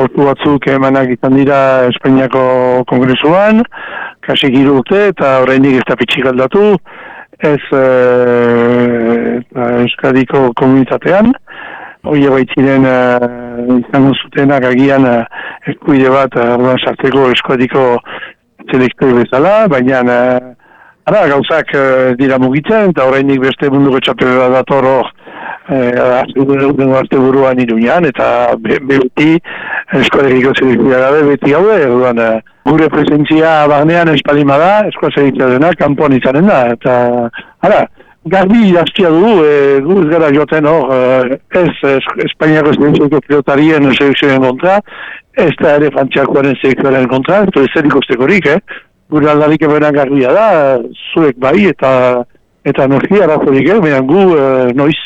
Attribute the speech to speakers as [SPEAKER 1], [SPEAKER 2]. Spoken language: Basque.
[SPEAKER 1] pautu batzuk emanak izan dira Espainiako kongresuan, kasik urte eta oraindik ez da pitxik aldatu, ez e, Euskadiko komunitatean, hori baitziren e, izango zutenak agian e, eskuide bat orduan sartzeko Euskadiko selektor bezala, baina e, ara, gauzak e, dira mugitzen eta oraindik beste munduko txapela dator hor eh arte buruan iruñan eta beti eskolegiko zerbitzua gabe beti hau orduan eh, gure presentzia barnean espalima da eskola zerbitzua dena kanpoan izanen da eta ara garbi idaztia du e, gu ez gara joten hor eh, ez Espainiako zerbitzua pilotarien selekzioen kontra ez da ere frantziakoaren selekzioaren kontra ez zer ikostekorik eh gure aldarik eberan garbia da zuek bai eta eta energia razorik, eh? gu noiz